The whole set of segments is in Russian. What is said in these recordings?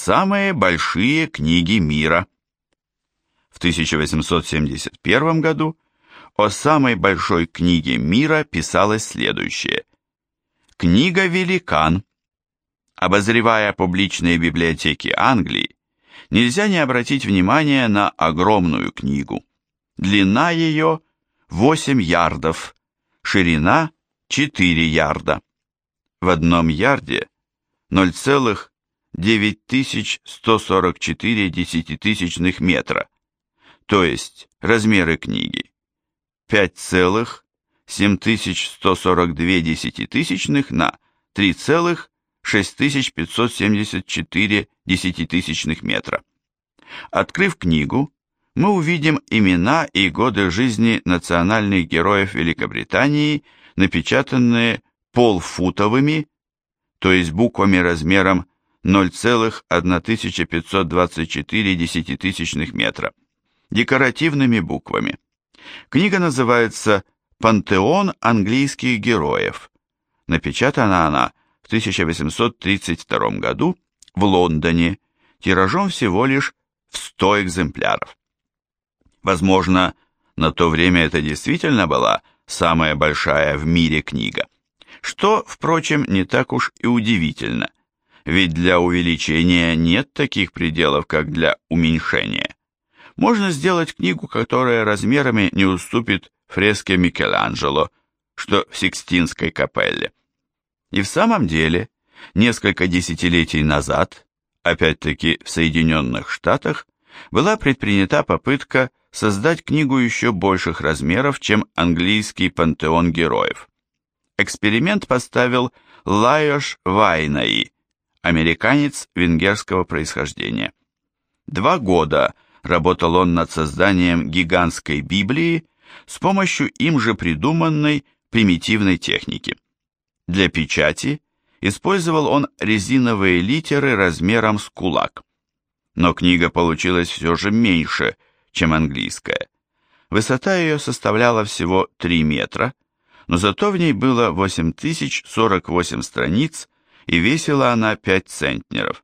Самые большие книги мира. В 1871 году о самой большой книге мира писалось следующее. Книга «Великан». Обозревая публичные библиотеки Англии, нельзя не обратить внимание на огромную книгу. Длина ее 8 ярдов, ширина 4 ярда. В одном ярде 0,9144 десятитысячных метра, то есть размеры книги 5,7142 десятитысячных на 3,6574 десятитысячных метра. Открыв книгу, мы увидим имена и годы жизни национальных героев Великобритании, напечатанные полфутовыми, то есть буквами размером 0,1524 десятитысячных метра, декоративными буквами. Книга называется «Пантеон английских героев». Напечатана она в 1832 году в Лондоне, тиражом всего лишь в 100 экземпляров. Возможно, на то время это действительно была самая большая в мире книга, что, впрочем, не так уж и удивительно, ведь для увеличения нет таких пределов, как для уменьшения. Можно сделать книгу, которая размерами не уступит фреске Микеланджело, что в Сикстинской капелле. И в самом деле, несколько десятилетий назад, опять-таки в Соединенных Штатах, была предпринята попытка создать книгу еще больших размеров, чем английский пантеон героев. Эксперимент поставил Лайош Вайнаи, американец венгерского происхождения. Два года – работал он над созданием гигантской Библии с помощью им же придуманной примитивной техники. Для печати использовал он резиновые литеры размером с кулак. Но книга получилась все же меньше, чем английская. Высота ее составляла всего 3 метра, но зато в ней было 8048 страниц и весила она 5 центнеров.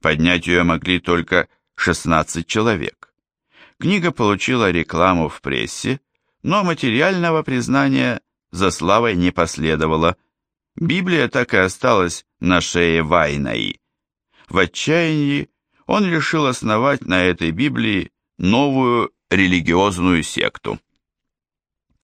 Поднять ее могли только 16 человек. Книга получила рекламу в прессе, но материального признания за славой не последовало. Библия так и осталась на шее Вайнаи. В отчаянии он решил основать на этой Библии новую религиозную секту.